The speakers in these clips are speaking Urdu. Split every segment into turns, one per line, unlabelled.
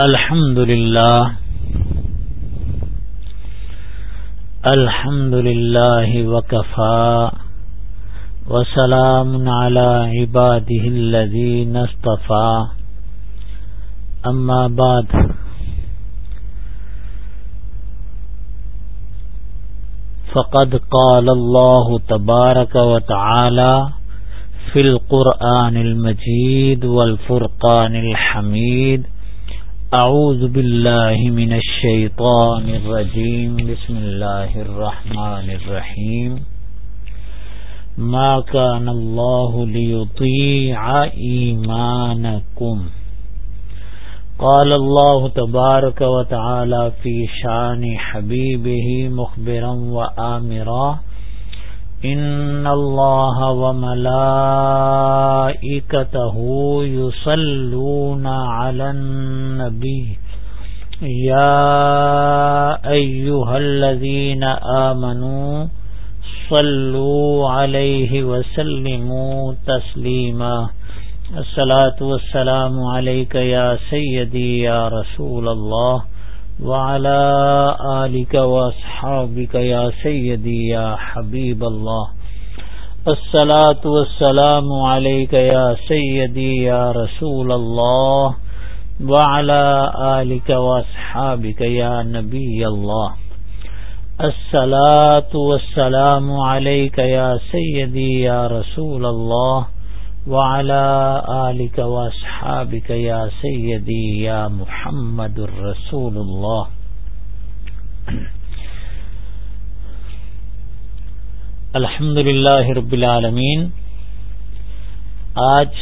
الحمد لله الحمد لله وكفى وسلام على عباده الذين اصطفى أما بعد فقد قال الله تبارك وتعالى في القرآن المجيد والفرقان الحميد أعوذ بالله من الشيطان الرجيم. بسم الله الرحمن الرحيم. ما كان الله ليطيع إيمانكم. قال الله تبارك وتعالى في شان حبيبه مخبرا وآمرا ان الله وملائكته يصلون على النبي. يا ايها الذين امنوا صلوا عليه وسلموا تسليما. الصلاه والسلام عليك يا سيدي يا رسول الله. وعلى آلك وأصحابك يا سيدي يا حبيب الله. الصلاة والسلام عليك يا سيدي يا رسول الله. وعلى آلك وأصحابك يا نبي الله. الصلاة والسلام عليك يا سيدي يا رسول الله. وعلى آلك وأصحابك يا سيدي يا محمد الرسول الله. الحمد للہ رب العالمین آج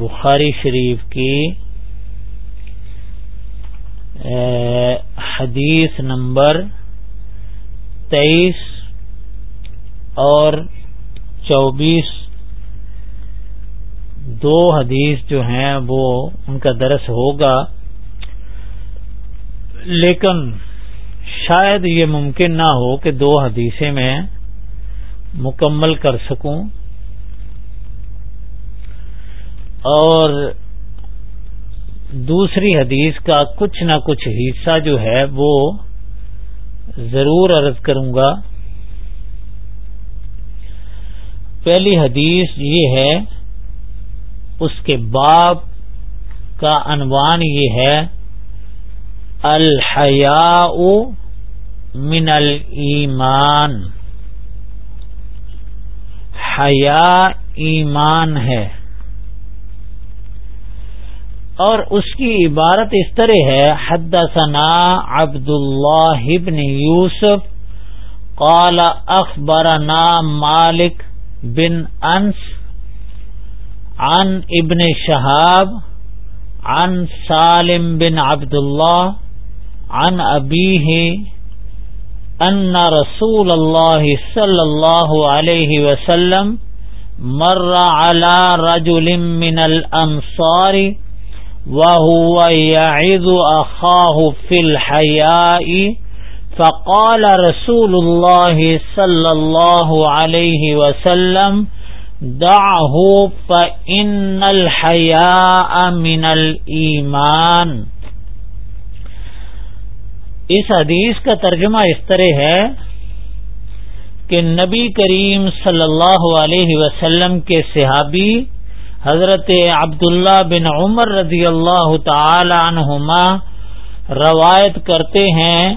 بخاری شریف کی حدیث نمبر تیئیس اور چوبیس دو حدیث جو ہیں وہ ان کا درس ہوگا۔ لیکن شاید یہ ممکن نہ ہو کہ دو حدیثیں میں مکمل کر سکوں۔ اور دوسری حدیث کا کچھ نہ کچھ حصہ جو ہے وہ ضرور عرض کروں گا۔ پہلی حدیث یہ ہے اس کے باب کا عنوان یہ ہے، الحیاء من الایمان۔ حیا ایمان ہے۔ اور اس کی عبارت اس طرح ہے حد ثنا عبد اللہ ابن یوسف، قال اخبرنا مالک بن انس عن ابن شهاب عن سالم بن عبد الله عن أبيه أن رسول الله صلى الله عليه وسلم مر على رجل من الأنصار وهو يعذ أخاه في الحياء فقال رسول الله صلى الله عليه وسلم دعه فإن الحياء من الإيمان۔ اس حدیث کا ترجمہ اس طرح ہے کہ نبی کریم صلی اللہ علیہ وسلم کے صحابی حضرت عبداللہ بن عمر رضی اللہ تعالی عنہما روایت کرتے ہیں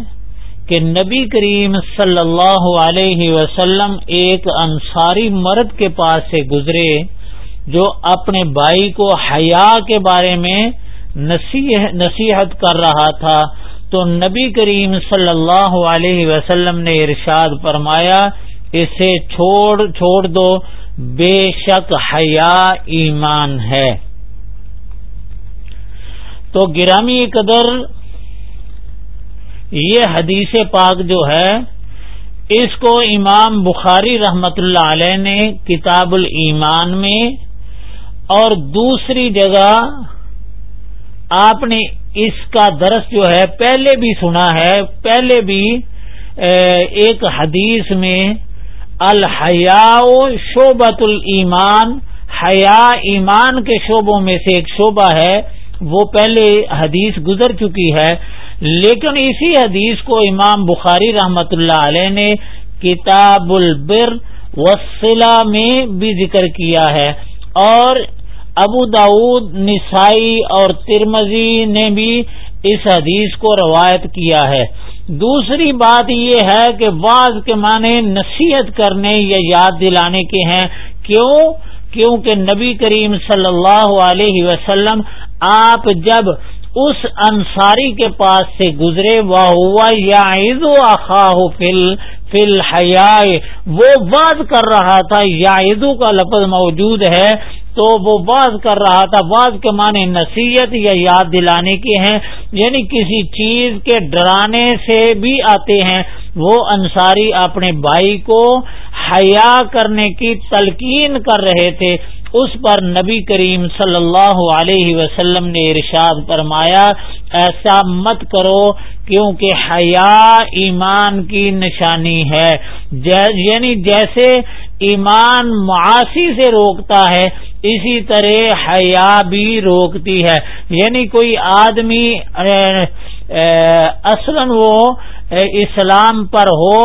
کہ نبی کریم صلی اللہ علیہ وسلم ایک انصاری مرد کے پاس سے گزرے جو اپنے بھائی کو حیا کے بارے میں نصیحت کر رہا تھا۔ تو نبی کریم صلی اللہ علیہ وسلم نے ارشاد فرمایا، اسے چھوڑ چھوڑ دو، بے شک حیا ایمان ہے۔ تو گرامی قدر یہ حدیث پاک جو ہے، اس کو امام بخاری رحمت اللہ علیہ نے کتاب الایمان میں اور دوسری جگہ آپ نے اس کا درس جو ہے، پہلے بھی سنا ہے، پہلے بھی ایک حدیث میں الحیا شعبت المان حیا ایمان کے شعبوں میں سے ایک شعبہ ہے، وہ پہلے حدیث گزر چکی ہے۔ لیکن اسی حدیث کو امام بخاری رحمت اللہ علیہ نے کتاب البر وسلہ میں بھی ذکر کیا ہے اور ابو داود، نسائی اور ترمزی نے بھی اس حدیث کو روایت کیا ہے۔ دوسری بات یہ ہے کہ بعض کے معنی نصیحت کرنے یا یاد دلانے کے ہیں۔ کیوں؟ کیونکہ نبی کریم صلی اللہ علیہ وسلم آپ جب اس انصاری کے پاس سے گزرے وہ ہوا یا عید و اخاہ فل فل وہ بات کر رہا تھا یا عیدو کا لفظ موجود ہے، تو وہ بعض کر رہا تھا۔ بعض کے معنی نصیحت یا یاد دلانے کے ہیں یعنی کسی چیز کے ڈرانے سے بھی آتے ہیں۔ وہ انصاری اپنے بھائی کو حیا کرنے کی تلقین کر رہے تھے۔ اس پر نبی کریم صلی اللہ علیہ وسلم نے ارشاد فرمایا، ایسا مت کرو کیونکہ حیا ایمان کی نشانی ہے۔ یعنی جیسے ایمان معاشی سے روکتا ہے، اسی طرح حیا بھی روکتی ہے۔ یعنی کوئی آدمی اصلا وہ اسلام پر ہو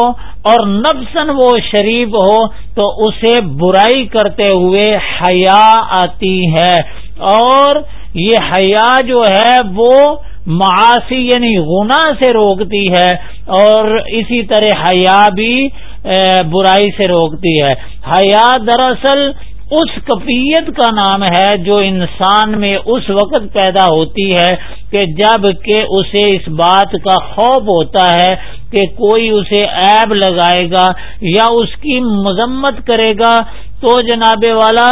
اور نفسن وہ شریف ہو تو اسے برائی کرتے ہوئے حیا آتی ہے۔ اور یہ حیا جو ہے، وہ معاشی یعنی گنا سے روکتی ہے اور اسی طرح حیا بھی برائی سے روکتی ہے۔ حیا دراصل اس کفیت کا نام ہے جو انسان میں اس وقت پیدا ہوتی ہے کہ جبکہ اسے اس بات کا خوف ہوتا ہے کہ کوئی اسے عیب لگائے گا یا اس کی مذمت کرے گا، تو جناب والا،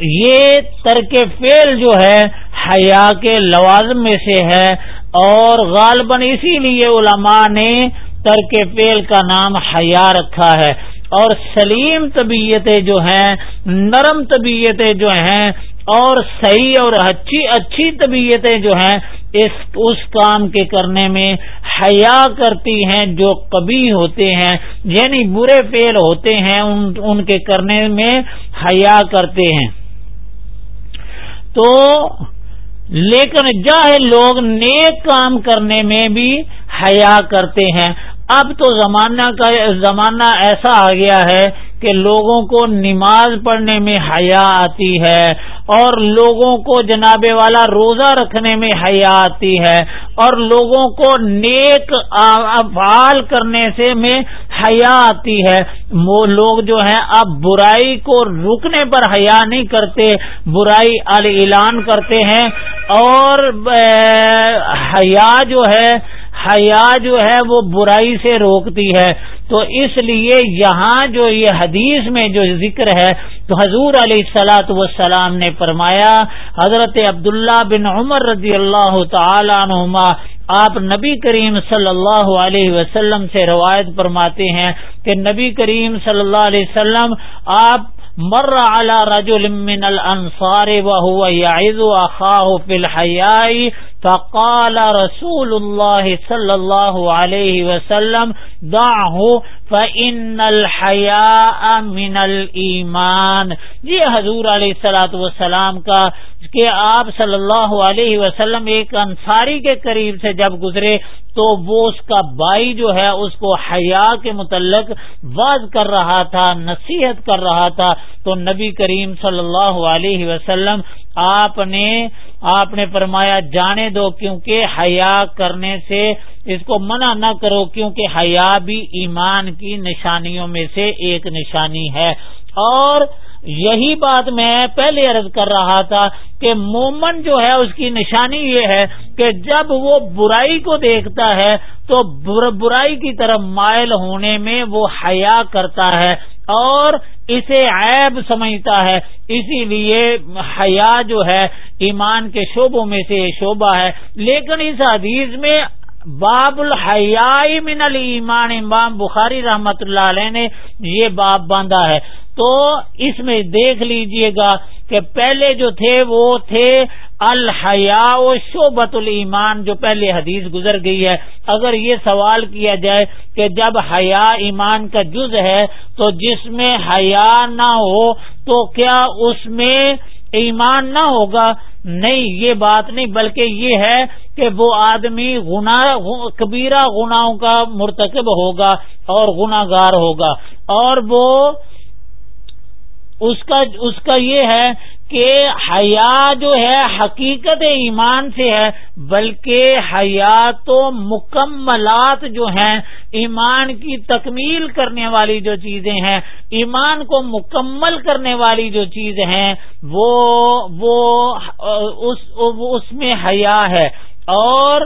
یہ ترک فیل جو ہے حیا کے لوازم میں سے ہے اور غالباً اسی لیے علماء نے ترک فیل کا نام حیا رکھا ہے۔ اور سلیم طبیعتیں جو ہیں، نرم طبیعتیں جو ہیں، اور صحیح اور اچھی اچھی طبیعتیں جو ہیں، اس اس کام کے کرنے میں حیا کرتی ہیں جو کبھی ہوتے ہیں یعنی برے فیل ہوتے ہیں، ان ان کے کرنے میں حیا کرتے ہیں۔ تو لیکن جاہے لوگ نیک کام کرنے میں بھی حیا کرتے ہیں۔ اب تو زمانہ کا زمانہ ایسا آ گیا ہے کہ لوگوں کو نماز پڑھنے میں حیا آتی ہے اور لوگوں کو جناب والا روزہ رکھنے میں حیا آتی ہے اور لوگوں کو نیک افعال کرنے سے میں حیا آتی ہے۔ وہ لوگ جو ہیں، اب برائی کو رکنے پر حیا نہیں کرتے، برائی اعلان کرتے ہیں اور حیا جو ہے حیا جو ہے وہ برائی سے روکتی ہے۔ تو اس لیے یہاں جو یہ حدیث میں جو ذکر ہے، تو حضور علیہ السلاۃ وسلام نے فرمایا، حضرت عبداللہ بن عمر رضی اللہ تعالی عنہما، آپ نبی کریم صلی اللہ علیہ وسلم سے روایت فرماتے ہیں کہ نبی کریم صلی اللہ علیہ وسلم، آپ مر على رجل من الانصار وهو يعظ اخاه في الحياء فقال رسول الله صلى الله عليه وسلم، دعه، فإن الحياء من الإيمان یہ جی حضور علیہ السلاۃ والسلام کا، کہ آپ صلی اللہ علیہ وسلم ایک انصاری کے قریب سے جب گزرے، تو وہ اس کا بھائی جو ہے، اس کو حیا کے متعلق واض کر رہا تھا، نصیحت کر رہا تھا۔ تو نبی کریم صلی اللہ علیہ وسلم آپ نے آپ نے فرمایا جانے دو کیونکہ حیا کرنے سے اس کو منع نہ کرو کیونکہ حیا بھی ایمان کی نشانیوں میں سے ایک نشانی ہے۔ اور یہی بات میں پہلے عرض کر رہا تھا کہ مومن جو ہے اس کی نشانی یہ ہے کہ جب وہ برائی کو دیکھتا ہے تو برائی کی طرف مائل ہونے میں وہ حیا کرتا ہے اور اسے عیب سمجھتا ہے، اسی لیے حیا جو ہے، ایمان کے شعبوں میں سے شعبہ ہے۔ لیکن اس حدیث میں باب الحیائی من المان امام بخاری رحمت اللہ علیہ نے یہ باب باندھا ہے۔ تو اس میں دیکھ لیجیے گا کہ پہلے جو تھے وہ تھے الحیا و شعبت المان جو پہلے حدیث گزر گئی ہے۔ اگر یہ سوال کیا جائے کہ جب حیا ایمان کا جز ہے تو جس میں حیا نہ ہو تو کیا اس میں ایمان نہ ہوگا؟ نہیں، یہ بات نہیں، بلکہ یہ ہے کہ وہ آدمی گنا کبیرہ گناہوں کا مرتکب ہوگا اور گناگار ہوگا۔ اور وہ اس کا اس کا یہ ہے کہ حیا جو ہے حقیقت ایمان سے ہے بلکہ حیا تو مکملات جو ہیں ایمان کی تکمیل کرنے والی جو چیزیں ہیں ایمان کو مکمل کرنے والی جو چیز ہیں وہ وہ اس, اس میں حیا ہے۔ اور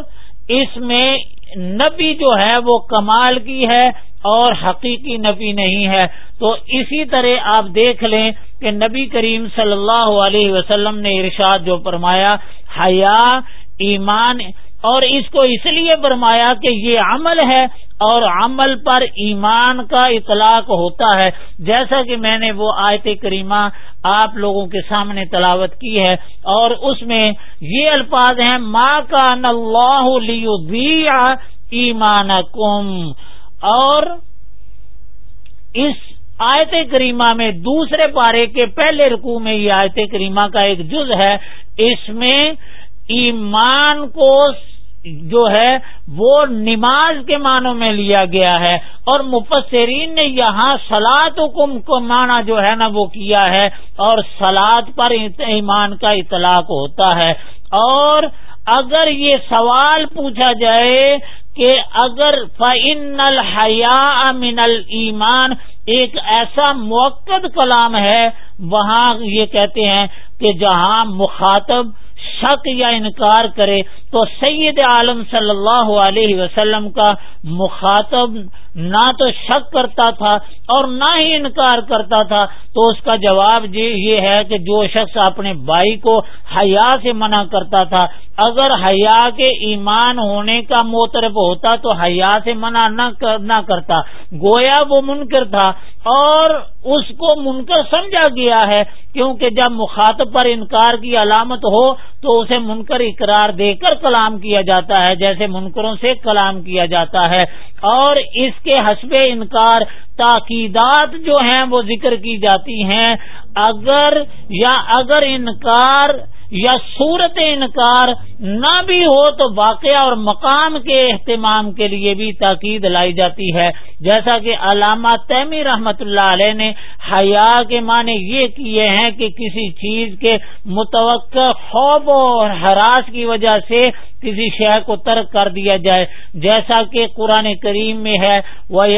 اس میں نبی جو ہے وہ کمال کی ہے اور حقیقی نبی نہیں ہے تو اسی طرح آپ دیکھ لیں کہ نبی کریم صلی اللہ علیہ وسلم نے ارشاد جو فرمایا، حیا، ایمان، اور اس کو اس لیے فرمایا کہ یہ عمل ہے اور عمل پر ایمان کا اطلاق ہوتا ہے۔ جیسا کہ میں نے وہ آیت کریمہ آپ لوگوں کے سامنے تلاوت کی ہے اور اس میں یہ الفاظ ہیں ماں کا ایمان کم اور اس آیت کریمہ میں دوسرے پارے کے پہلے رکوع میں یہ آیت کریمہ کا ایک جز ہے، اس میں ایمان کو جو ہے وہ نماز کے معنوں میں لیا گیا ہے اور مفسرین نے یہاں سلاد حکم کو معنی جو ہے نا وہ کیا ہے اور سلاد پر ایمان کا اطلاق ہوتا ہے اور اگر یہ سوال پوچھا جائے کہ اگر فن الحیا من المان ایک ایسا موقع کلام ہے، وہاں یہ کہتے ہیں کہ جہاں مخاطب شک یا انکار کرے، تو سید عالم صلی اللہ علیہ وسلم کا مخاطب نہ تو شک کرتا تھا اور نہ ہی انکار کرتا تھا۔ تو اس کا جواب یہ ہے کہ جو شخص اپنے بھائی کو حیا سے منع کرتا تھا اگر حیا کے ایمان ہونے کا موترف ہوتا تو حیا سے منع نہ کرتا۔ گویا وہ منکر تھا اور اس کو منکر سمجھا گیا ہے، کیونکہ جب مخاطب پر انکار کی علامت ہو تو اسے منکر اقرار دے کر کلام کیا جاتا ہے، جیسے منکروں سے کلام کیا جاتا ہے۔ اور اس کے حسب انکار تاکیدات جو ہیں وہ ذکر کی جاتی ہیں۔ اگر یا اگر انکار یا صورت انکار نہ بھی ہو تو واقعہ اور مقام کے اہتمام کے لیے بھی تاکید لائی جاتی ہے۔ جیسا کہ علامہ تیمی رحمت اللہ علیہ نے حیا کے معنی یہ کیے ہیں کہ کسی چیز کے متوقع خوب اور حراس کی وجہ سے کسی شہر کو ترک کر دیا جائے۔ جیسا کہ قرآن کریم میں ہے وہ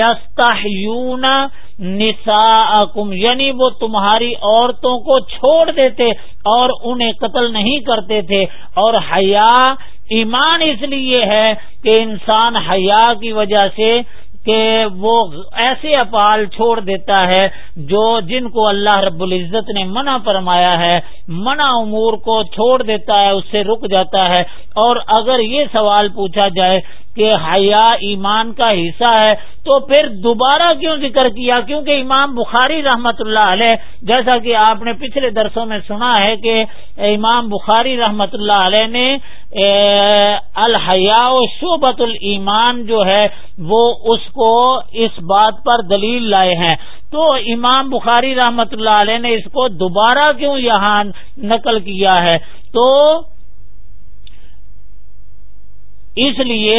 نسا یعنی وہ تمہاری عورتوں کو چھوڑ دیتے اور انہیں قتل نہیں کرتے تھے۔ اور حیا ایمان اس لیے ہے کہ انسان حیا کی وجہ سے کہ وہ ایسے افعال چھوڑ دیتا ہے جو جن کو اللہ رب العزت نے منع فرمایا ہے۔ منع امور کو چھوڑ دیتا ہے، اس سے رک جاتا ہے۔ اور اگر یہ سوال پوچھا جائے کہ حیا ایمان کا حصہ ہے، تو پھر دوبارہ کیوں ذکر کیا؟ کیونکہ امام بخاری رحمت اللہ علیہ، جیسا کہ آپ نے پچھلے درسوں میں سنا ہے کہ امام بخاری رحمت اللہ علیہ نے الحیا و شعبت المان جو ہے، وہ اس کو اس بات پر دلیل لائے ہیں۔ تو امام بخاری رحمت اللہ علیہ نے اس کو دوبارہ کیوں یہاں نقل کیا ہے؟ تو اس لیے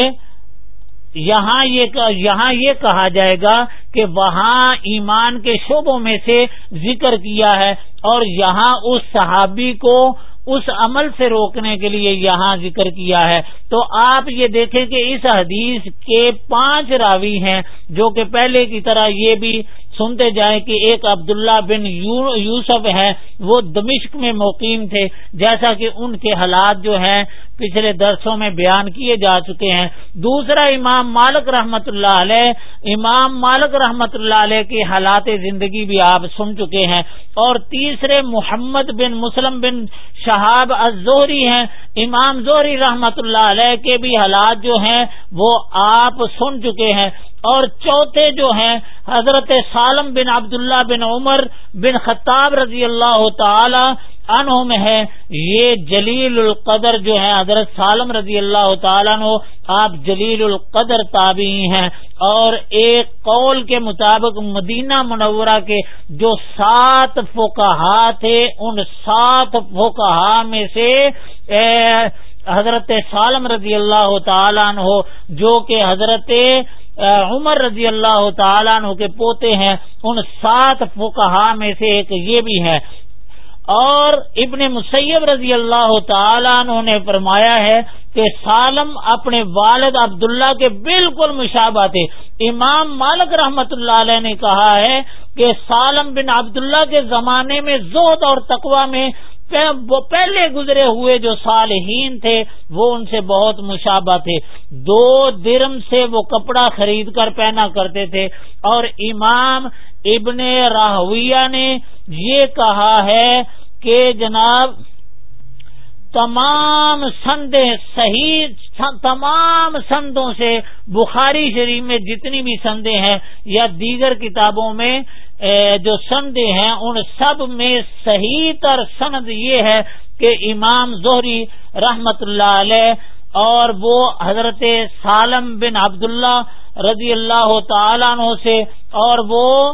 یہاں یہ یہاں یہ کہا جائے گا کہ وہاں ایمان کے شعبوں میں سے ذکر کیا ہے اور یہاں اس صحابی کو اس عمل سے روکنے کے لیے یہاں ذکر کیا ہے۔ تو آپ یہ دیکھیں کہ اس حدیث کے پانچ راوی ہیں جو کہ پہلے کی طرح یہ بھی سنتے جائیں کہ ایک عبداللہ بن یوسف ہے وہ دمشق میں مقیم تھے، جیسا کہ ان کے حالات جو ہیں پچھلے درسوں میں بیان کیے جا چکے ہیں۔ دوسرا امام مالک رحمت اللہ علیہ، امام مالک رحمت اللہ علیہ کے حالات زندگی بھی آپ سن چکے ہیں۔ اور تیسرے محمد بن مسلم بن شہاب الزہری ہیں، امام زہری رحمت اللہ علیہ کے بھی حالات جو ہیں وہ آپ سن چکے ہیں۔ اور چوتھے جو ہیں، حضرت سالم بن عبداللہ بن عمر بن خطاب رضی اللہ تعالی انہوں میں ہے یہ جلیل القدر جو ہے حضرت سالم رضی اللہ تعالیٰ عنہ، آپ جلیل القدر تابعی ہیں۔ اور ایک قول کے مطابق مدینہ منورہ کے جو سات فوکہ تھے، ان سات فوکہ میں سے حضرت سالم رضی اللہ تعالیٰ عنہ، جو کہ حضرت عمر رضی اللہ تعالیٰ عنہ کے پوتے ہیں، ان سات فکہ میں سے ایک یہ بھی ہے اور ابن مسیب رضی اللہ تعالیٰ عنہ نے فرمایا ہے کہ سالم اپنے والد عبداللہ کے بالکل مشابہ تھے۔ امام مالک رحمت اللہ علیہ نے کہا ہے کہ سالم بن عبداللہ کے زمانے میں زہد اور تقوا میں وہ پہلے گزرے ہوئے جو صالحین تھے، وہ ان سے بہت مشابہ تھے۔ دو درم سے وہ کپڑا خرید کر پہنا کرتے تھے۔ اور امام ابن راہویہ نے یہ کہا ہے کہ جناب، تمام سندیں صحیح تمام سندوں سے بخاری شریف میں جتنی بھی سندیں ہیں یا دیگر کتابوں میں جو سندیں ہیں، ان سب میں صحیح تر سند یہ ہے کہ امام زہری رحمت اللہ علیہ اور وہ حضرت سالم بن عبداللہ رضی اللہ تعالیٰ عنہ سے اور وہ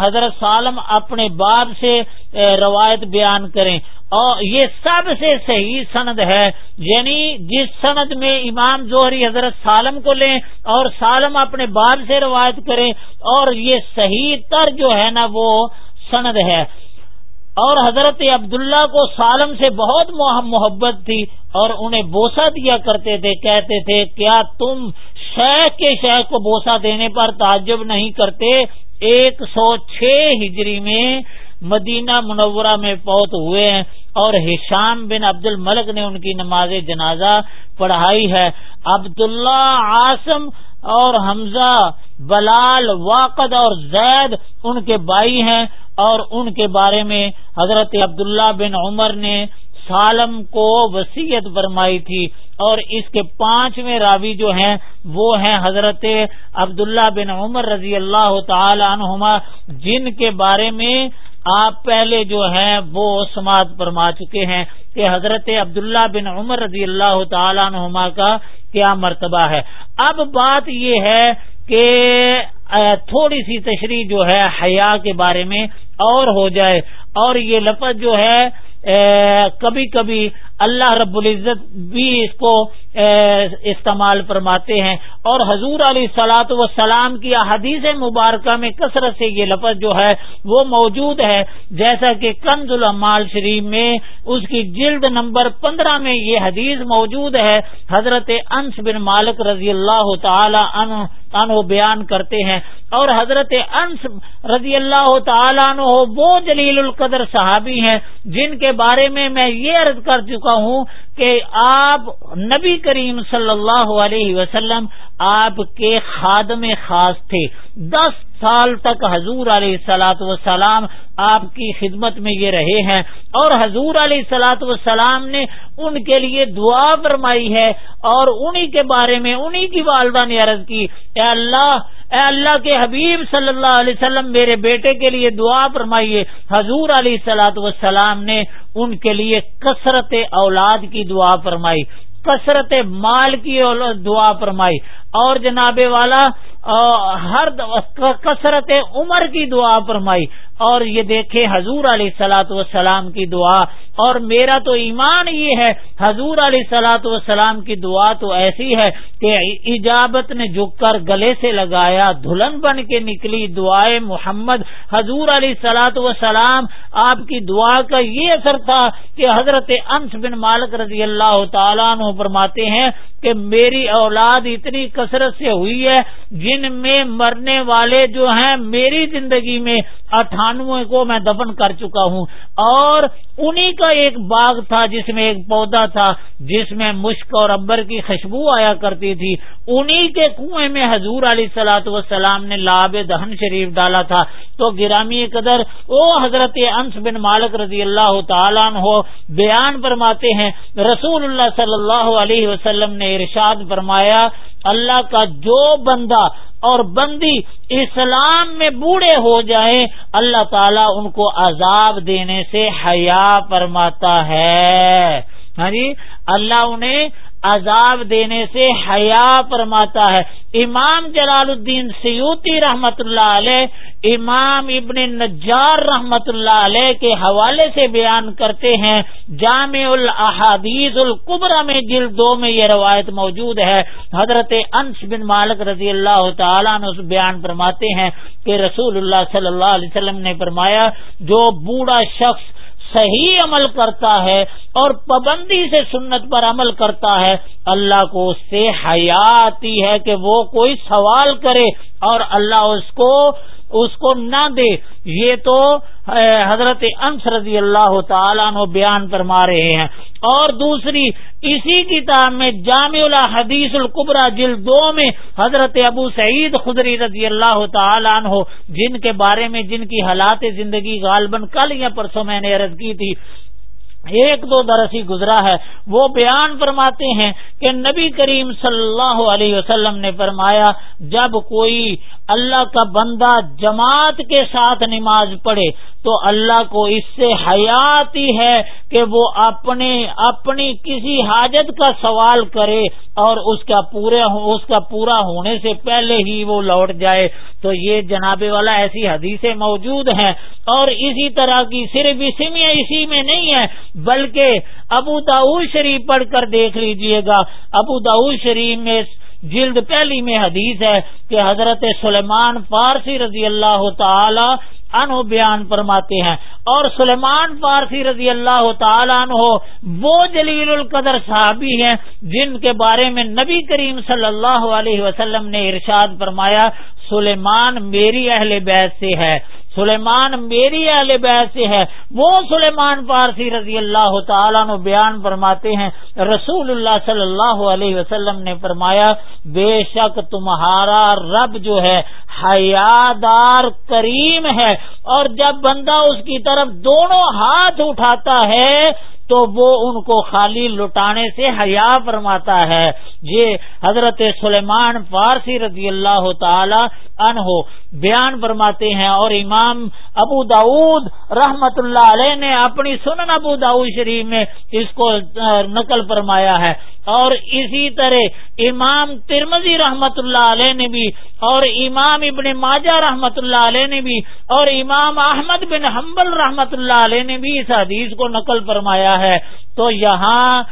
حضرت سالم اپنے باپ سے روایت بیان کریں۔ اور یہ سب سے صحیح سند ہے یعنی جس سند میں امام جوہری حضرت سالم کو لیں اور سالم اپنے باب سے روایت کریں، اور یہ صحیح تر جو ہے نا وہ سند ہے۔ اور حضرت عبداللہ کو سالم سے بہت محبت تھی اور انہیں بوسا دیا کرتے تھے، کہتے تھے، کیا تم شیخ کے شیخ کو بوسا دینے پر تعجب نہیں کرتے؟ ایک سو چھ ہجری میں مدینہ منورہ میں پوت ہوئے ہیں اور ہشام بن عبد الملک نے ان کی نماز جنازہ پڑھائی ہے۔ عبداللہ، عاصم اور حمزہ، بلال، واقد اور زید ان کے بھائی ہیں اور ان کے بارے میں حضرت عبداللہ بن عمر نے سالم کو وسیعت فرمائی تھی اور اس کے پانچویں راوی جو ہیں وہ ہیں حضرت عبداللہ بن عمر رضی اللہ تعالی عنہما، جن کے بارے میں آپ پہلے جو ہیں وہ سماعت فرما چکے ہیں کہ حضرت عبداللہ بن عمر رضی اللہ تعالیٰ عنہما کا کیا مرتبہ ہے۔ اب بات یہ ہے کہ تھوڑی سی تشریح جو ہے حیا کے بارے میں اور ہو جائے۔ اور یہ لفظ جو ہے کبھی کبھی اللہ رب العزت بھی اس کو استعمال فرماتے ہیں۔ اور حضور علیہ سلاۃ وسلام کی حدیث مبارکہ میں کثرت سے یہ لفظ جو ہے وہ موجود ہے۔ جیسا کہ کنز المال شریف میں اس کی جلد نمبر پندرہ میں یہ حدیث موجود ہے۔ حضرت انس بن مالک رضی اللہ تعالی عنہ بیان کرتے ہیں۔ اور حضرت انس رضی اللہ تعالیٰ عنہ وہ جلیل القدر صحابی ہیں جن کے بارے میں میں یہ عرض کر چکا ہوں کہ آپ نبی کریم صلی اللہ علیہ وسلم آپ کے خادم خاص تھے۔ دس سال تک حضور علیہ سلاۃ وسلام آپ کی خدمت میں یہ رہے ہیں اور حضور علیہ سلاۃ وسلام نے ان کے لیے دعا فرمائی ہے اور انہی کے بارے میں انہی کی والدہ نے عرض کی، اے اللہ اے اللہ کے حبیب صلی اللہ علیہ وسلم، میرے بیٹے کے لیے دعا فرمائیے۔ حضور علیہ سلاۃ وسلام نے ان کے لیے کثرت اولاد کی دعا فرمائی۔ کثرت مال کی دعا فرمائی۔ اور جناب والا ہر کثرت عمر کی دعا فرمائی۔ اور یہ دیکھے حضور علیہ سلاۃ وسلام کی دعا۔ اور میرا تو ایمان یہ ہے، حضور علیہ سلاۃ وسلام کی دعا تو ایسی ہے کہ ایجابت نے جھک کر گلے سے لگایا، دلہن بن کے نکلی دعائے محمد۔ حضور علیہ سلاۃ وسلام آپ کی دعا کا یہ اثر تھا کہ حضرت انس بن مالک رضی اللہ تعالیٰ عنہ فرماتے ہیں کہ میری اولاد اتنی کثرت سے ہوئی ہے جن میں مرنے والے جو ہیں میری زندگی میں اٹھانوے کو میں دفن کر چکا ہوں۔ اور انہی کا ایک باغ تھا جس میں ایک پودا تھا، جس میں مشک اور ابر کی خوشبو آیا کرتی تھی۔ انہی کے کنویں میں حضور علیہ سلاۃ وسلام نے لاب دہن شریف ڈالا تھا۔ تو گرامی قدر، او حضرت انس بن مالک رضی اللہ تعالیٰ ہو بیان فرماتے ہیں، رسول اللہ صلی اللہ علیہ وسلم نے ارشاد فرمایا، اللہ کا جو بندہ اور بندی اسلام میں بوڑھے ہو جائیں، اللہ تعالیٰ ان کو عذاب دینے سے حیا فرماتا ہے۔ ہاں جی؟ اللہ انہیں عذاب دینے سے حیا فرماتا ہے۔ امام جلال الدین سیوتی رحمت اللہ علیہ، امام ابن نجار رحمت اللہ علیہ کے حوالے سے بیان کرتے ہیں، جامع الحادیث القبرہ میں جلد دو میں یہ روایت موجود ہے۔ حضرت انس بن مالک رضی اللہ تعالیٰ نے اس بیان فرماتے ہیں کہ رسول اللہ صلی اللہ علیہ وسلم نے فرمایا، جو بوڑھا شخص صحیح عمل کرتا ہے اور پابندی سے سنت پر عمل کرتا ہے، اللہ کو اس سے حیا آتی ہے کہ وہ کوئی سوال کرے اور اللہ اس کو اس کو نہ دے۔ یہ تو حضرت انس رضی اللہ تعالیٰ نے بیان فرما رہے ہیں۔ اور دوسری، اسی کتاب میں جامع الحدیث القبرا جلد دو میں حضرت ابو سعید خدری رضی اللہ تعالیٰ عنہ، جن کے بارے میں، جن کی حالات زندگی غالباً کل یا پرسوں میں نے عرض کی تھی ایک دو درسی گزرا ہے۔ وہ بیان فرماتے ہیں کہ نبی کریم صلی اللہ علیہ وسلم نے فرمایا، جب کوئی اللہ کا بندہ جماعت کے ساتھ نماز پڑھے تو اللہ کو اس سے حیاتی ہے کہ وہ اپنے اپنی کسی حاجت کا سوال کرے اور اس کا پورے اس کا پورا ہونے سے پہلے ہی وہ لوٹ جائے۔ تو یہ جناب والا ایسی حدیثیں موجود ہیں اور اسی طرح کی صرف اسی میں اسی میں نہیں ہے بلکہ ابو داود شریف پڑھ کر دیکھ لیجیے گا۔ ابو داود شریف میں جلد پہلی میں حدیث ہے کہ حضرت سلیمان فارسی رضی اللہ تعالی عنہ بیان فرماتے ہیں۔ اور سلیمان فارسی رضی اللہ تعالیٰ عنہ وہ جلیل القدر صحابی ہیں جن کے بارے میں نبی کریم صلی اللہ علیہ وسلم نے ارشاد فرمایا، سلیمان میری اہل بیت سے ہے۔ سلیمان میری اہل بیت سے ہے۔ وہ سلیمان پارسی رضی اللہ تعالیٰ نے بیان فرماتے ہیں۔ رسول اللہ صلی اللہ علیہ وسلم نے فرمایا، بے شک تمہارا رب جو ہے، حیادار کریم ہے۔ اور جب بندہ اس کی طرف دونوں ہاتھ اٹھاتا ہے تو وہ ان کو خالی لٹانے سے حیا فرماتا ہے۔ یہ حضرت سلیمان فارسی رضی اللہ تعالی عنہ بیان فرماتے ہیں اور امام ابو داود رحمت اللہ علیہ نے اپنی سنن ابو داود شریف میں اس کو نقل فرمایا ہے۔ اور اسی طرح امام ترمزی رحمت اللہ علیہ نے بھی اور امام ابن ماجہ رحمت اللہ علیہ نے بھی اور امام احمد بن حنبل رحمت اللہ علیہ نے بھی اس حدیث کو نقل فرمایا ہے۔ تو یہاں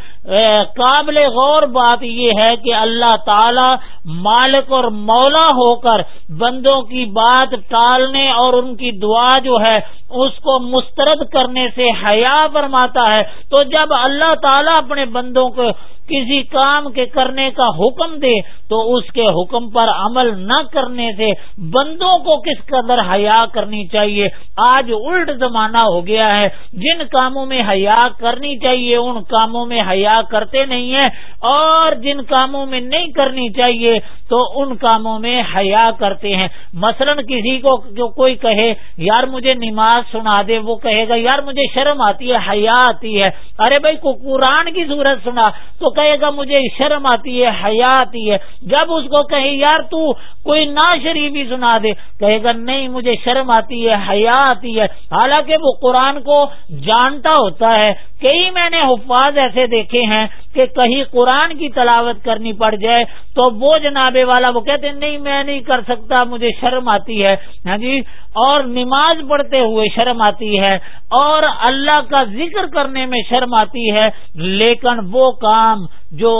قابل غور بات یہ ہے کہ اللہ تعالی مالک اور مولا ہو کر بندوں کی بات ٹالنے اور ان کی دعا جو ہے اس کو مسترد کرنے سے حیا فرماتا ہے۔ تو جب اللہ تعالیٰ اپنے بندوں کو کسی کام کے کرنے کا حکم دے تو اس کے حکم پر عمل نہ کرنے سے بندوں کو کس قدر حیا کرنی چاہیے؟ آج الٹ زمانہ ہو گیا ہے۔ جن کاموں میں حیا کرنی چاہیے، ان کاموں میں حیا کرتے نہیں ہیں۔ اور جن کاموں میں نہیں کرنی چاہیے، تو ان کاموں میں حیا کرتے ہیں۔ مثلا کسی کو جو کوئی کہے، یار مجھے نماز سنا دے، وہ کہے گا، یار مجھے شرم آتی ہے، حیا آتی ہے۔ ارے بھائی کو قرآن کی صورت سنا، تو کہے گا مجھے شرم آتی ہے، حیا آتی ہے۔ جب اس کو کہے، یار تو کوئی نا شریفی سنا دے۔ کہے گا، نہیں، مجھے شرم آتی ہے، حیا آتی ہے۔ حالانکہ وہ قرآن کو جانتا ہوتا ہے۔ کئی میں نے حفاظ ایسے دیکھے ہیں کہ کہیں قرآن کی تلاوت کرنی پڑ جائے تو وہ جناب والا وہ کہتے ہیں، نہیں، میں نہیں کر سکتا، مجھے شرم آتی ہے۔ ہاں جی؟ اور نماز پڑھتے ہوئے شرم آتی ہے، اور اللہ کا ذکر کرنے میں شرم آتی ہے۔ لیکن وہ کام جو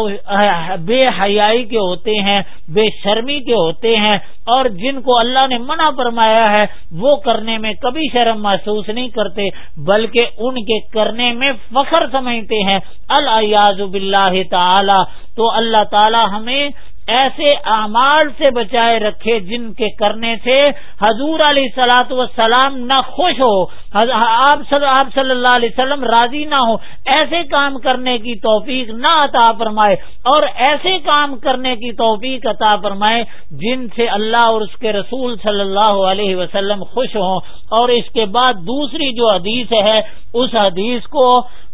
بے حیائی کے ہوتے ہیں، بے شرمی کے ہوتے ہیں اور جن کو اللہ نے منع فرمایا ہے، وہ کرنے میں کبھی شرم محسوس نہیں کرتے، بلکہ ان کے کرنے میں فخر سمجھتے ہیں۔ الیاز باللہ تعالی، تو اللہ تعالی ہمیں ایسے اعمال سے بچائے رکھے جن کے کرنے سے حضور علیہ سلاۃ وسلام نہ خوش ہو آپ صلی اللہ علیہ وسلم راضی نہ ہو ایسے کام کرنے کی توفیق نہ عطا فرمائے اور ایسے کام کرنے کی توفیق عطا فرمائے جن سے اللہ اور اس کے رسول صلی اللہ علیہ وسلم خوش ہوں۔ اور اس کے بعد دوسری جو حدیث ہے، اس حدیث کو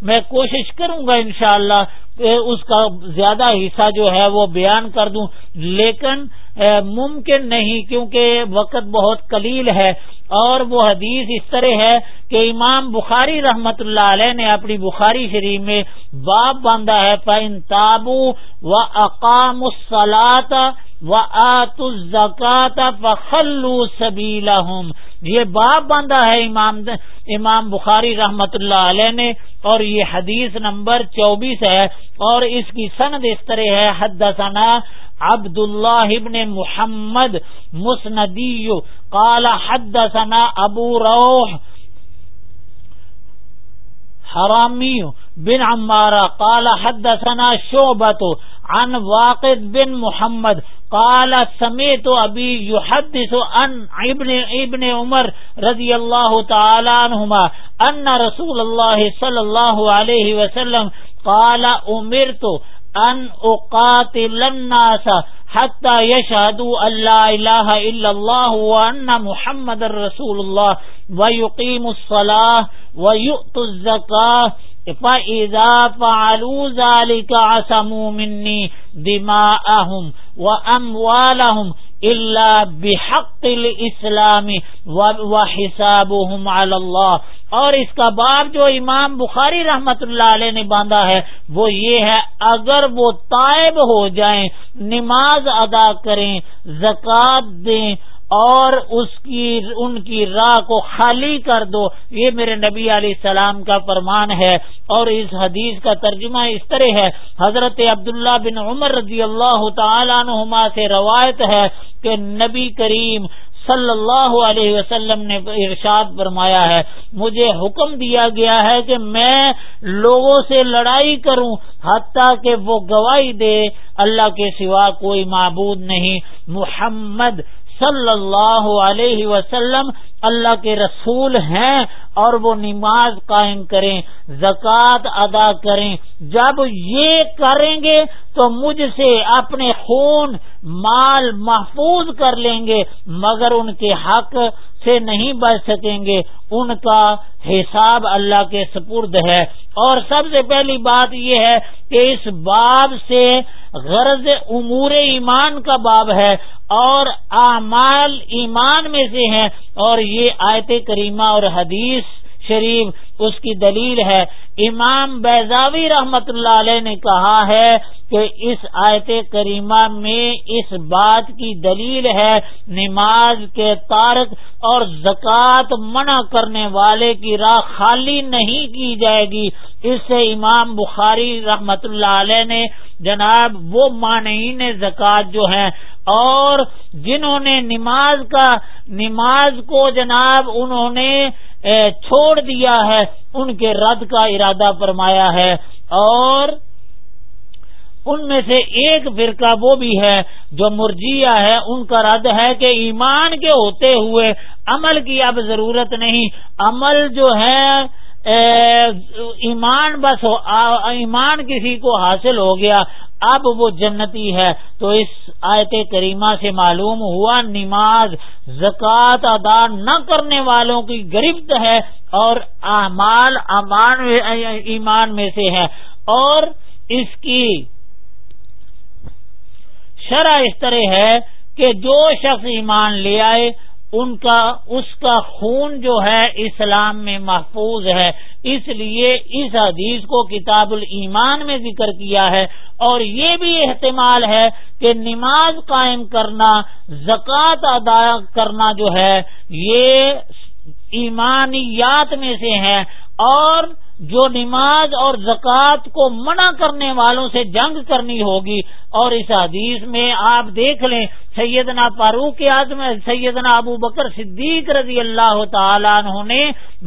میں کوشش کروں گا انشاءاللہ اس کا زیادہ حصہ جو ہے وہ بیان کر دوں۔ لیکن ممکن نہیں، کیونکہ وقت بہت قلیل ہے۔ اور وہ حدیث اس طرح ہے کہ امام بخاری رحمت اللہ علیہ نے اپنی بخاری شریف میں باب باندھا ہے فن تابو و اقام السلاط و آت الزکات فخلو سبیلا یہ باب باندھا ہے امام امام بخاری رحمت اللہ علیہ نے، اور یہ حدیث نمبر چوبیس ہے، اور اس کی سند اس طرح ہے حد عبد اللہ ابن محمد مسندی، قال حدثنا ابو روح حرامی بن عمارہ قال حدثنا شعبت عن واقد بن محمد قال سمیت ابی يحدث عن ابن ابن عمر رضی اللہ تعالی عنہما ان رسول اللہ صلی اللہ علیہ وسلم قال امرت ان اقاتل الناس حتى يشهدوا ان لا اله الا الله وان محمد رسول الله ويقيموا الصلاه ويؤتوا الزكاه فإذا فعلوا ذلك عصموا مني دماءهم وأموالهم إلا بحق الإسلام وحسابهم على الله اور اس کا باب جو امام بخاری رحمت اللہ علیہ نے باندھا ہے، وہ یہ ہے، اگر وہ طائب ہو جائیں، نماز ادا کریں، زکوٰۃ دیں اور اس کی ان کی راہ کو خالی کر دو۔ یہ میرے نبی علیہ السلام کا فرمان ہے اور اس حدیث کا ترجمہ اس طرح ہے۔ حضرت عبداللہ بن عمر رضی اللہ تعالیٰ عنہما سے روایت ہے کہ نبی کریم صلی اللہ علیہ وسلم نے ارشاد فرمایا ہے۔ مجھے حکم دیا گیا ہے کہ میں لوگوں سے لڑائی کروں، حتیٰ کہ وہ گواہی دے۔ اللہ کے سوا کوئی معبود نہیں۔ محمد صلی اللہ علیہ وسلم اللہ کے رسول ہیں اور وہ نماز قائم کریں، زکوٰۃ ادا کریں۔ جب یہ کریں گے تو مجھ سے اپنے خون مال محفوظ کر لیں گے، مگر ان کے حق سے نہیں بچ سکیں گے۔ ان کا حساب اللہ کے سپرد ہے۔ اور سب سے پہلی بات یہ ہے کہ اس باب سے غرض امور ایمان کا باب ہے اور اعمال ایمان میں سے ہیں۔ اور یہ آیت کریمہ اور حدیث شریف اس کی دلیل ہے۔ امام بیزاوی رحمت اللہ علیہ نے کہا ہے کہ اس آیت کریمہ میں اس بات کی دلیل ہے نماز کے تارک اور زکوٰۃ منع کرنے والے کی راہ خالی نہیں کی جائے گی۔ اس سے امام بخاری رحمت اللہ علیہ نے جناب وہ مانعین زکوٰۃ جو ہیں اور جنہوں نے نماز کا نماز کو جناب انہوں نے چھوڑ دیا ہے، ان کے رد کا ارادہ فرمایا ہے۔ اور ان میں سے ایک فرقہ وہ بھی ہے جو مرجیا ہے، ان کا رد ہے کہ ایمان کے ہوتے ہوئے عمل کی اب ضرورت نہیں۔ عمل جو ہے ایمان بس ایمان کسی کو حاصل ہو گیا، اب وہ جنتی ہے۔ تو اس آیت کریمہ سے معلوم ہوا نماز زکوٰۃ ادا نہ کرنے والوں کی گرفت ہے اور اعمال، امان ایمان میں سے ہے۔ اور اس کی شرح اس طرح ہے کہ جو شخص ایمان لے آئے، ان کا، اس کا خون جو ہے اسلام میں محفوظ ہے۔ اس لیے اس حدیث کو کتاب الایمان میں ذکر کیا ہے۔ اور یہ بھی احتمال ہے کہ نماز قائم کرنا، زکوٰۃ ادا کرنا جو ہے، یہ ایمانیات میں سے ہے۔ اور جو نماز اور زکوٰۃ کو منع کرنے والوں سے جنگ کرنی ہوگی اور اس حدیث میں آپ دیکھ لیں، سیدنا فاروق اعظم، سیدنا ابو بکر صدیق رضی اللہ تعالیٰ عنہ نے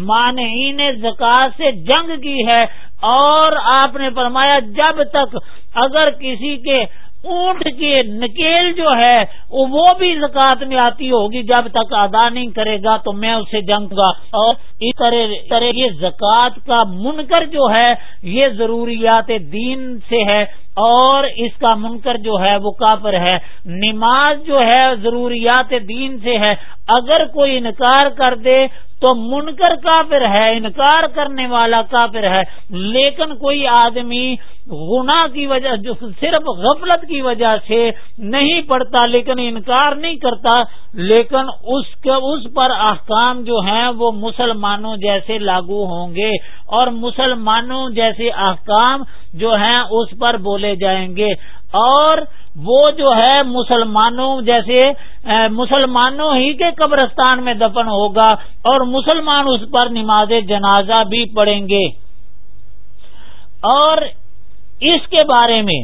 مانعین زکوٰۃ سے جنگ کی ہے اور آپ نے فرمایا، جب تک اگر کسی کے اونٹ کی نکیل جو ہے، وہ بھی زکات میں آتی ہوگی، جب تک ادا نہیں کرے گا تو میں اسے جنگ گا۔ اور اس طرح یہ زکوٰۃ کا منکر جو ہے، یہ ضروریات دین سے ہے اور اس کا منکر جو ہے وہ کافر ہے؟ نماز جو ہے ضروریات دین سے ہے۔ اگر کوئی انکار کر دے تو منکر کافر ہے؟ انکار کرنے والا کافر ہے؟ لیکن کوئی آدمی گنا کی وجہ جو صرف غفلت کی وجہ سے نہیں پڑتا لیکن انکار نہیں کرتا، لیکن اس کے اس پر احکام جو ہیں وہ مسلمان مسلمانوں جیسے لاگو ہوں گے اور مسلمانوں جیسے احکام جو ہیں اس پر بولے جائیں گے اور وہ جو ہے مسلمانوں جیسے مسلمانوں ہی کے قبرستان میں دفن ہوگا اور مسلمان اس پر نماز جنازہ بھی پڑھیں گے۔ اور اس کے بارے میں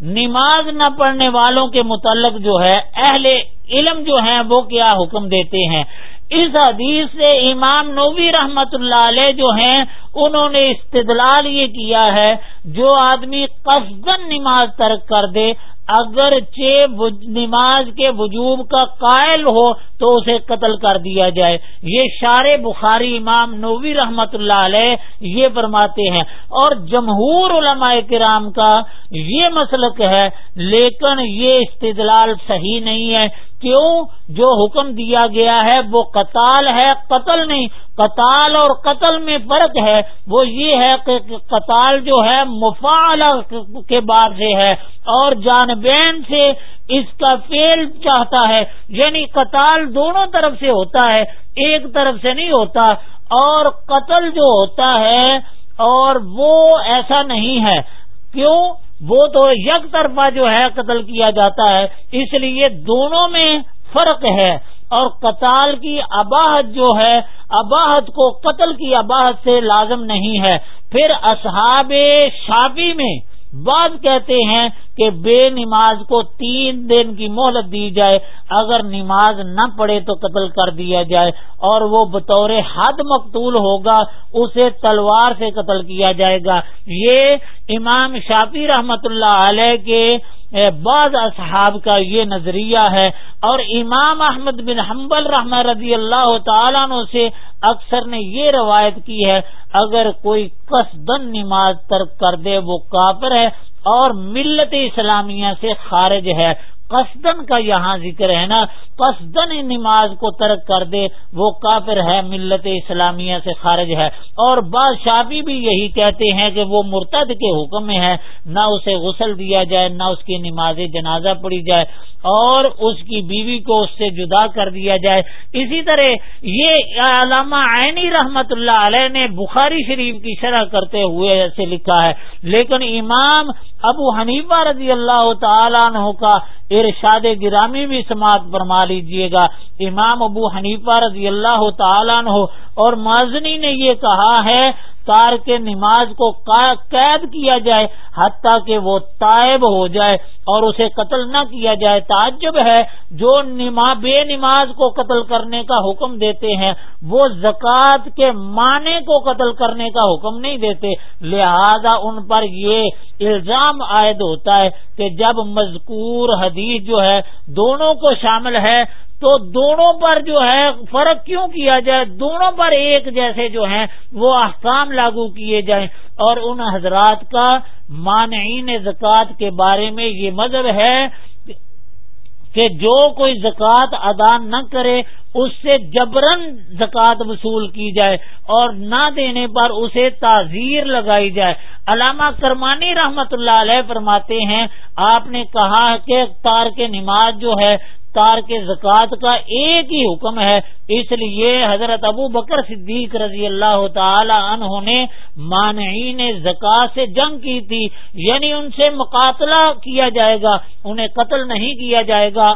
نماز نہ پڑھنے والوں کے متعلق جو ہے، اہل علم جو ہیں وہ کیا حکم دیتے ہیں؟ اس حدیث سے امام نوبی رحمت اللہ علیہ جو ہیں، انہوں نے استدلال یہ کیا ہے، جو آدمی قصدن نماز ترک کر دے اگر نماز کے وجوب کا قائل ہو تو اسے قتل کر دیا جائے۔ یہ شار بخاری امام نوی رحمت اللہ علیہ یہ فرماتے ہیں۔ اور جمہور علماء کرام کا یہ مسلک ہے، لیکن یہ استدلال صحیح نہیں ہے۔ کیوں؟ جو حکم دیا گیا ہے وہ قتال ہے، قتل نہیں۔ قتال اور قتل میں فرق ہے۔ وہ یہ ہے کہ قتال جو ہے مفال کے بعد سے ہے۔ اور جان جانبین سے اس کا فیل چاہتا ہے یعنی قتال دونوں طرف سے ہوتا ہے، ایک طرف سے نہیں ہوتا، اور قتل جو ہوتا ہے، اور وہ ایسا نہیں ہے۔ کیوں؟ وہ تو یک طرفہ جو ہے قتل کیا جاتا ہے، اس لیے دونوں میں فرق ہے۔ اور قتال کی اباہت جو ہے اباہت کو قتل کی اباہت سے لازم نہیں ہے۔ پھر اصحاب شافی میں بعض کہتے ہیں کہ بے نماز کو تین دن کی مہلت دی جائے۔ اگر نماز نہ پڑے تو قتل کر دیا جائے اور وہ بطور حد مقتول ہوگا، اسے تلوار سے قتل کیا جائے گا۔ یہ امام شافی رحمت اللہ علیہ کے بعض اصحاب کا یہ نظریہ ہے۔ اور امام احمد بن حنبل رحمہ رضی اللہ تعالیٰ سے اکثر نے یہ روایت کی ہے، اگر کوئی قصدن نماز ترک کر دے، وہ کافر ہے۔ اور ملت اسلامیہ سے خارج ہے قصدن کا یہاں ذکر ہے نا قصدن نماز کو ترک کر دے، وہ کافر ہے، ملت اسلامیہ سے خارج ہے۔ اور بادشاہی بھی یہی کہتے ہیں کہ وہ مرتد کے حکم میں ہے، نہ اسے غسل دیا جائے، نہ اس کی نماز جنازہ پڑی جائے۔ اور اس کی بیوی کو اس سے جدا کر دیا جائے۔ اسی طرح یہ علامہ عینی رحمت اللہ علیہ نے بخاری شریف کی شرح کرتے ہوئے ایسے لکھا ہے۔ لیکن امام ابو حنیفہ رضی اللہ تعالیٰ عنہ کا ارشاد گرامی بھی سماعت فرما لیجیے گا۔ امام ابو حنیفہ رضی اللہ تعالیٰ عنہ اور معذنی نے یہ کہا ہے تار کے نماز کو قید کیا جائے، حتیٰ کہ وہ طائب ہو جائے اور اسے قتل نہ کیا جائے۔ تعجب ہے، جو بے نماز کو قتل کرنے کا حکم دیتے ہیں، وہ زکوٰۃ کے معنی کو قتل کرنے کا حکم نہیں دیتے۔ لہذا ان پر یہ الزام عائد ہوتا ہے کہ جب مذکور حدیث جو ہے، دونوں کو شامل ہے تو دونوں پر جو ہے فرق کیوں کیا جائے؟ دونوں پر ایک جیسے جو ہیں، وہ احکام لاگو کیے جائیں۔ اور ان حضرات کا مانعین زکوٰۃ کے بارے میں یہ مذہب ہے کہ جو کوئی زکوٰۃ ادا نہ کرے، اس سے جبرن زکوٰۃ وصول کی جائے اور نہ دینے پر اسے تعزیر لگائی جائے۔ علامہ کرمانی رحمت اللہ علیہ فرماتے ہیں، آپ نے کہا کہ تار کے نماز جو ہے تار کے زکوٰۃ کا ایک ہی حکم ہے۔ اس لیے حضرت ابو بکر صدیق رضی اللہ تعالی عنہ نے مانعین زکوٰۃ سے جنگ کی تھی یعنی ان سے مقاتلہ کیا جائے گا، انہیں قتل نہیں کیا جائے گا۔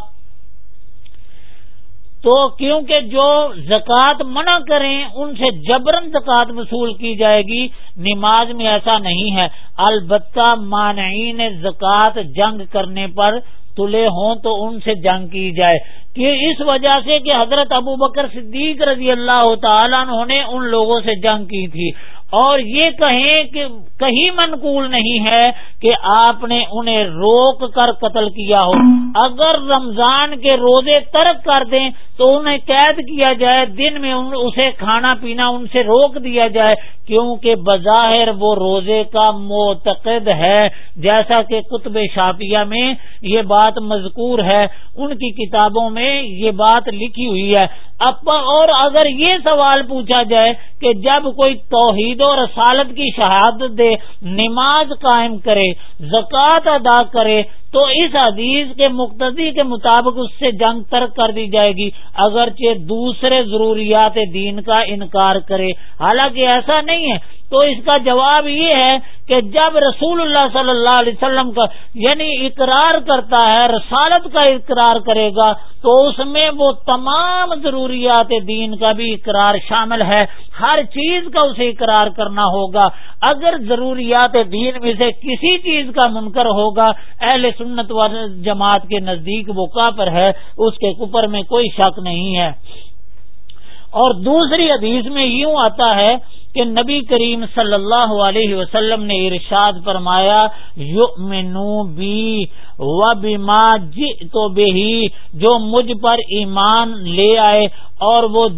تو کیونکہ جو زکوٰۃ منع کریں، ان سے جبرن زکوٰۃ وصول کی جائے گی۔ نماز میں ایسا نہیں ہے۔ البتہ مانعین زکوٰۃ جنگ کرنے پر تلے ہوں تو ان سے جنگ کی جائے۔ کہ اس وجہ سے کہ حضرت ابو بکر صدیق رضی اللہ تعالیٰ نے ان لوگوں سے جنگ کی تھی۔ اور یہ کہیں کہ کہیں منقول نہیں ہے کہ آپ نے انہیں روک کر قتل کیا ہو۔ اگر رمضان کے روزے ترک کر دیں تو انہیں قید کیا جائے، دن میں اسے کھانا پینا ان سے روک دیا جائے، کیونکہ بظاہر وہ روزے کا معتقد ہے۔ جیسا کہ کتب شافیہ میں یہ بات مذکور ہے، ان کی کتابوں میں یہ بات لکھی ہوئی ہے۔ اور اگر یہ سوال پوچھا جائے کہ جب کوئی توحید و رسالت کی شہادت دے، نماز قائم کرے، زکوٰۃ ادا کرے، تو اس حدیث کے مقتدی کے مطابق اس سے جنگ ترک کر دی جائے گی۔ اگرچہ دوسرے ضروریات دین کا انکار کرے، حالانکہ ایسا نہیں ہے تو اس کا جواب یہ ہے کہ جب رسول اللہ صلی اللہ علیہ وسلم کا یعنی اقرار کرتا ہے، رسالت کا اقرار کرے گا، تو اس میں وہ تمام ضروریات دین کا بھی اقرار شامل ہے۔ ہر چیز کا اسے اقرار کرنا ہوگا۔ اگر ضروریات دین میں سے کسی چیز کا منکر ہوگا، اہل سنت و جماعت کے نزدیک وہ کافر ہے، اس کے کپر میں کوئی شک نہیں ہے۔ اور دوسری حدیث میں یوں آتا ہے کہ نبی کریم صلی اللہ علیہ وسلم نے ارشاد فرمایا، یؤمنو بی و بیما تو بہی، جو مجھ پر ایمان لے آئے اور وہ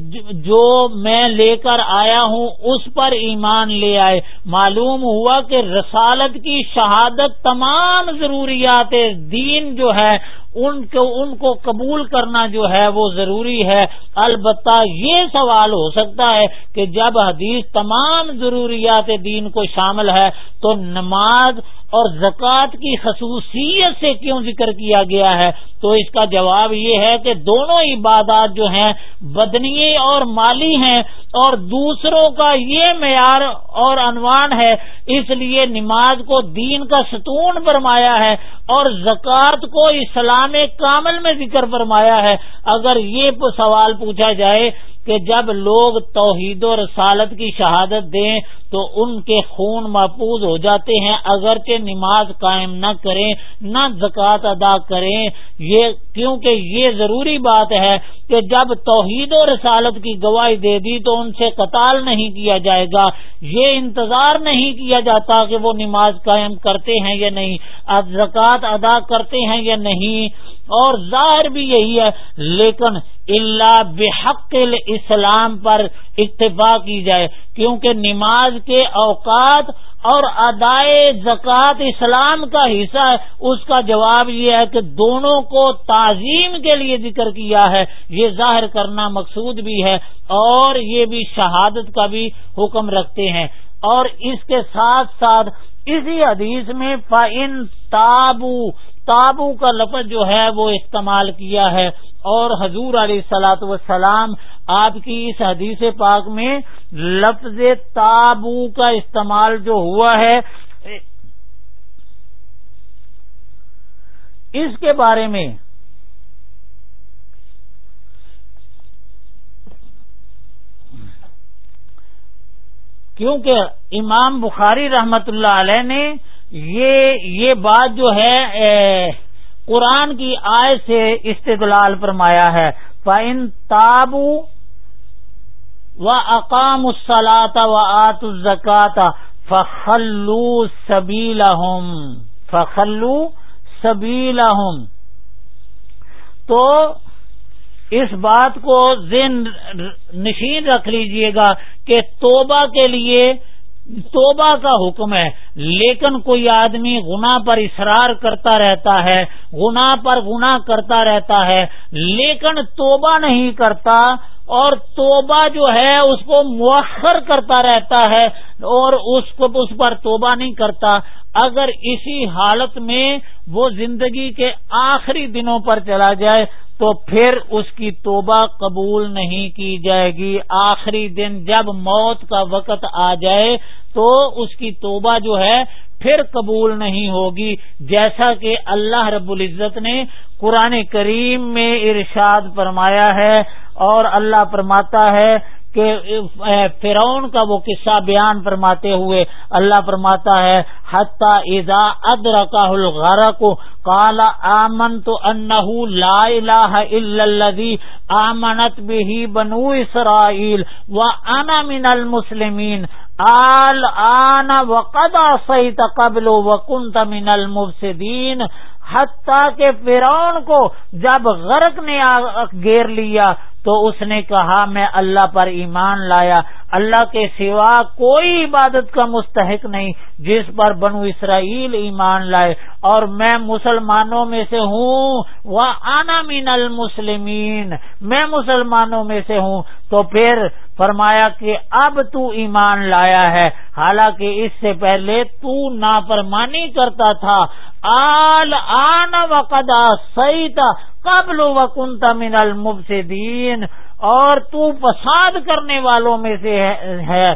جو میں لے کر آیا ہوں، اس پر ایمان لے آئے۔ معلوم ہوا کہ رسالت کی شہادت تمام ضروریات دین جو ہے ان کو ان کو قبول کرنا جو ہے وہ ضروری ہے۔ البتہ یہ سوال ہو سکتا ہے کہ جب حدیث تمام ضروریات دین کو شامل ہے تو نماز اور زکوٰۃ کی خصوصیت سے کیوں ذکر کیا گیا ہے؟ تو اس کا جواب یہ ہے کہ دونوں عبادات جو ہیں بدنی اور مالی ہیں اور دوسروں کا یہ معیار اور عنوان ہے، اس لیے نماز کو دین کا ستون فرمایا ہے اور زکوٰۃ کو اسلام کامل میں ذکر فرمایا ہے۔ اگر یہ سوال پوچھا جائے کہ جب لوگ توحید و رسالت کی شہادت دیں تو ان کے خون محفوظ ہو جاتے ہیں، اگرچہ نماز قائم نہ کریں، نہ زکوٰۃ ادا کریں۔ یہ کیونکہ یہ ضروری بات ہے کہ جب توحید و رسالت کی گواہی دے دی تو ان سے قتال نہیں کیا جائے گا۔ یہ انتظار نہیں کیا جاتا کہ وہ نماز قائم کرتے ہیں یا نہیں۔ اب زکوٰۃ ادا کرتے ہیں یا نہیں؟ اور ظاہر بھی یہی ہے، لیکن اللہ بحق اسلام پر اتفاق کی جائے، کیونکہ نماز کے اوقات اور ادائے زکوٰۃ اسلام کا حصہ ہے۔ اس کا جواب یہ ہے کہ دونوں کو تعظیم کے لیے ذکر کیا ہے۔ یہ ظاہر کرنا مقصود بھی ہے اور یہ بھی شہادت کا بھی حکم رکھتے ہیں۔ اور اس کے ساتھ ساتھ اسی حدیث میں فن تابو تابو کا لفظ جو ہے وہ استعمال کیا ہے اور حضور علیہ سلاۃ وسلام آپ کی اس حدیث پاک میں لفظ تابو کا استعمال جو ہوا ہے، اس کے بارے میں کیونکہ امام بخاری رحمت اللہ علیہ نے یہ یہ بات جو ہے قرآن کی آئے سے استدلال فرمایا ہے۔ فن تابو و اقام السلاط و آت الزکات فخلو سبیل فخلو سبیل تو اس بات کو ذہن نشین رکھ لیجیے گا کہ توبہ کے لیے توبہ کا حکم ہے، لیکن کوئی آدمی گنا پر اصرار کرتا رہتا ہے گنا پر گنا کرتا رہتا ہے، لیکن توبہ نہیں کرتا اور توبہ جو ہے اس کو مؤخر کرتا رہتا ہے اور اس کو اس پر توبہ نہیں کرتا۔ اگر اسی حالت میں وہ زندگی کے آخری دنوں پر چلا جائے تو پھر اس کی توبہ قبول نہیں کی جائے گی۔ آخری دن جب موت کا وقت آ جائے تو اس کی توبہ جو ہے پھر قبول نہیں ہوگی۔ جیسا کہ اللہ رب العزت نے قرآن کریم میں ارشاد فرمایا ہے اور اللہ فرماتا ہے کہ فرعون کا وہ قصہ بیان فرماتے ہوئے اللہ فرماتا ہے، حتیٰ اذا ادرکہ الغرق، قال آمنت انه لا الہ الا الذي آمنت به بنو اسرائیل وانا من المسلمین۔ آل آنا وقد عصیت قبل وکنت من المفسدین۔ حتیٰ کہ فرعون کو جب غرق نے گیر لیا تو اس نے کہا، میں اللہ پر ایمان لایا، اللہ کے سوا کوئی عبادت کا مستحق نہیں، جس پر بنو اسرائیل ایمان لائے، اور میں مسلمانوں میں سے ہوں وہ آنا مین المسلمین میں مسلمانوں میں سے ہوں۔ تو پھر فرمایا کہ اب تو ایمان لایا ہے، حالانکہ اس سے پہلے تو نافرمانی کرتا تھا۔ آل آنا وقدا سی تھا قبل وکنت من المفسدین۔ اور تو فساد کرنے والوں میں سے ہے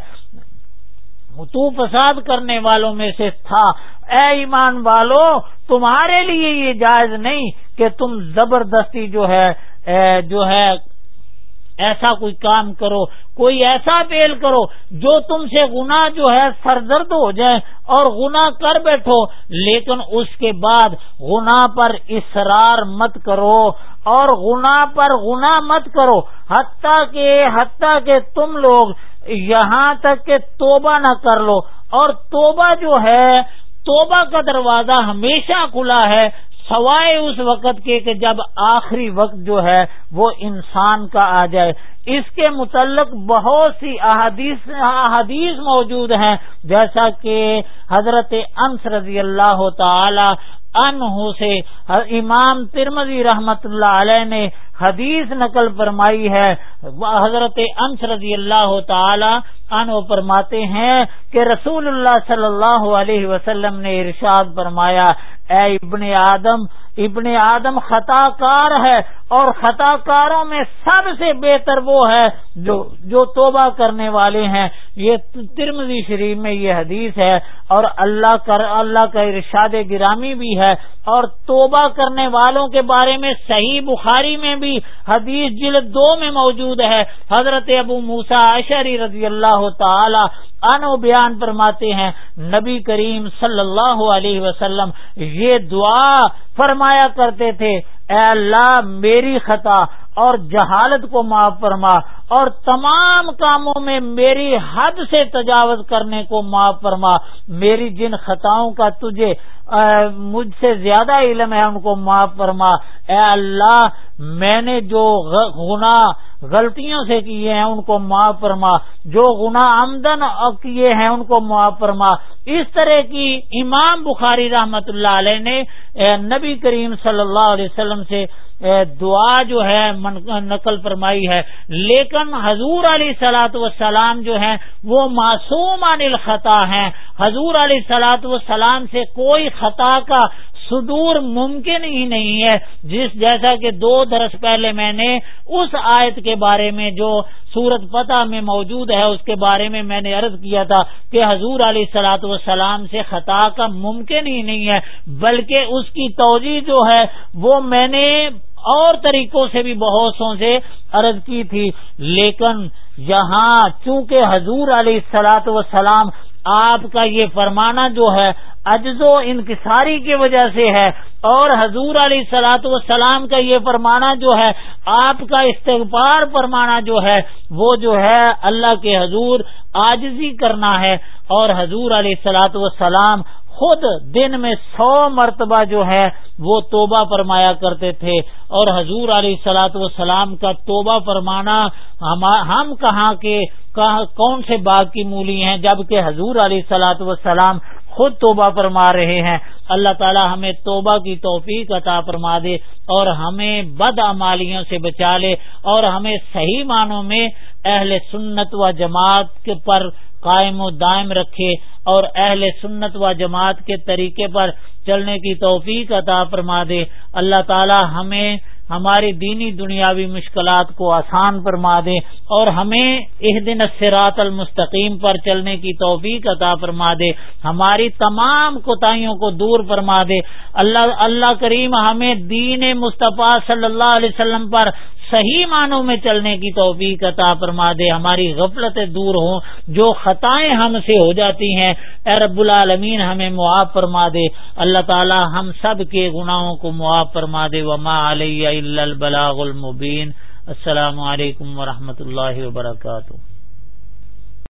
تو فساد کرنے والوں میں سے تھا۔ اے ایمان والو، تمہارے لیے یہ جائز نہیں کہ تم زبردستی جو ہے جو ہے ایسا کوئی کام کرو، کوئی ایسا فیل کرو جو تم سے گنا جو ہے سردرد ہو جائے اور گنا کر بیٹھو، لیکن اس کے بعد گنا پر اصرار مت کرو اور گنا پر گنا مت کرو۔ حتیٰ کہ حتیٰ کہ تم لوگ یہاں تک کہ توبہ نہ کر لو۔ اور توبہ جو ہے، توبہ کا دروازہ ہمیشہ کھلا ہے۔ سوائے اس وقت کے کہ جب آخری وقت جو ہے وہ انسان کا آ جائے۔ اس کے متعلق بہت سی احادیث احادیث موجود ہیں، جیسا کہ حضرت انس رضی اللہ تعالی انہوں سے امام ترمزی رحمت اللہ علیہ نے حدیث نقل فرمائی ہے۔ حضرت انس رضی اللہ تعالی عنہ فرماتے ہیں کہ رسول اللہ صلی اللہ علیہ وسلم نے ارشاد فرمایا، اے ابن آدم ابن آدم خطا کار ہے اور خطا کاروں میں سب سے بہتر وہ ہے جو جو توبہ کرنے والے ہیں۔ یہ ترمزی شریف میں یہ حدیث ہے اور اللہ کر، اللہ کا ارشاد گرامی بھی ہے اور توبہ کرنے والوں کے بارے میں صحیح بخاری میں بھی حدیث جلد دو میں موجود ہے۔ حضرت ابو موسا اشری رضی اللہ تعالی انو بیان فرماتے ہیں، نبی کریم صلی اللہ علیہ وسلم یہ دعا فرمایا کرتے تھے، اے اللہ میری خطا اور جہالت کو معاف فرما اور تمام کاموں میں میری حد سے تجاوز کرنے کو معاف فرما، میری جن خطاؤں کا تجھے مجھ سے زیادہ علم ہے ان کو معاف فرما۔ اے اللہ، میں نے جو گناہ غلطیوں سے کیے ہیں، ان کو معاف فرما۔ جو گناہ آمدن کیے ہیں، ان کو معاف فرما۔ اس طرح کی امام بخاری رحمت اللہ علیہ نے نبی کریم صلی اللہ علیہ وسلم سے دعا جو ہے نقل فرمائی ہے۔ لیکن حضور علیہ سلاۃ وسلام جو ہیں، وہ معصوم عن الخطا ہیں۔ حضور علیہ سلاۃ وسلام سے کوئی خطا کا صدور ممکن ہی نہیں ہے۔ جس جیسا کہ دو درس پہلے میں نے اس آیت کے بارے میں جو سورت فتح میں موجود ہے، اس کے بارے میں میں نے عرض کیا تھا کہ حضور علیہ سلاۃ والسلام سے خطا کا ممکن ہی نہیں ہے، بلکہ اس کی توجہ جو ہے، وہ میں نے اور طریقوں سے بھی بہت سو سے عرض کی تھی۔ لیکن یہاں چونکہ حضور علیہ سلاۃ وسلام آپ کا یہ فرمانا جو ہے عجز و انکساری کی وجہ سے ہے، اور حضور علیہ سلاۃ والسلام کا یہ فرمانا جو ہے، آپ کا استغفار فرمانا جو ہے، وہ جو ہے اللہ کے حضور آجزی کرنا ہے۔ اور حضور علیہ سلاۃ والسلام خود دن میں سو مرتبہ جو ہے وہ توبہ فرمایا کرتے تھے اور حضور علیہ سلاۃ والسلام کا توبہ فرمانا ہم کہاں کے کون سے باغ کی مولی ہیں جبکہ حضور علیہ سلاۃ والسلام خود توبہ فرما رہے ہیں۔ اللہ تعالی ہمیں توبہ کی توفیق عطا فرما دے اور ہمیں بد امالیوں سے بچا لے اور ہمیں صحیح معنوں میں اہل سنت و جماعت کے پر قائم و دائم رکھے اور اہل سنت و جماعت کے طریقے پر چلنے کی توفیق عطا فرما دے۔ اللہ تعالی ہمیں ہماری دینی دنیاوی مشکلات کو آسان فرما دے اور ہمیں اس دن سرات المستقیم پر چلنے کی توفیق عطا فرما دے۔ ہماری تمام کوتاہیوں کو دور فرما دے۔ اللہ اللہ کریم ہمیں دین مصطفیٰ صلی اللہ علیہ وسلم پر صحیح معنوں میں چلنے کی توفیق عطا فرما دے، ہماری غفلتیں دور ہوں، جو خطائیں ہم سے ہو جاتی ہیں، اے رب العالمین ہمیں معاف فرما دے۔ اللہ تعالی ہم سب کے گناہوں کو معاف فرما دے۔ وما علیہ البلاغ المبین۔ السلام علیکم ورحمۃ اللہ وبرکاتہ۔